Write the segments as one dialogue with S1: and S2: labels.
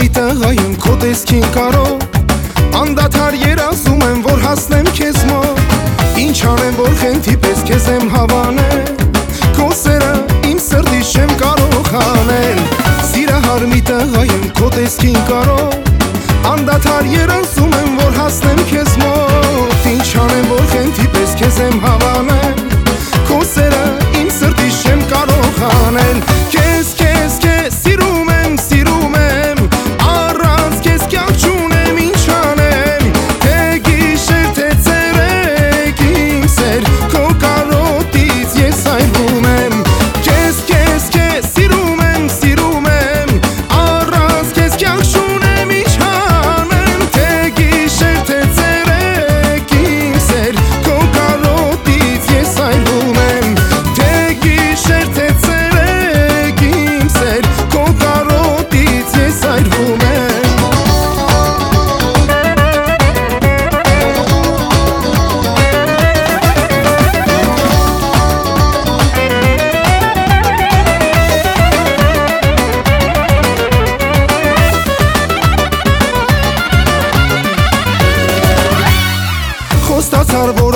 S1: մի տղայում քո տեսքին կարող Անդադար երազում եմ, որ հասնեմ քեզ մոտ Ինչ անեմ, որ խենթի պես քեզ եմ հավանել Քո սերը իմ սրտի չեմ կարող անել Սիրահար մի տղայում քո տեսքին կարող Անդադար երազում եմ, որ հասնեմ քեզ մոտ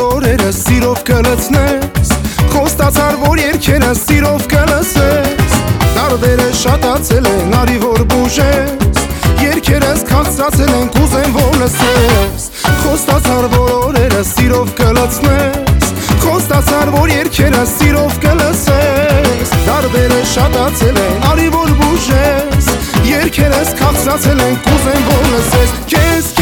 S1: օրերը սիրով կլցնես Խոստացար, որ երկերը սիրով կլսես Տարվերը շատացել են, արի որ բուժես Երկերս քաղցրացել են, կուզեմ որ լսես Խոստացար, որ օրերը սիրով կլցնես Խոստացար, որ երկերը սիրով կլսես Տարվերը շատացել են, արի որ բուժես Երկերս քաղցրացել են, կուզեմ որ լսես Քեզ,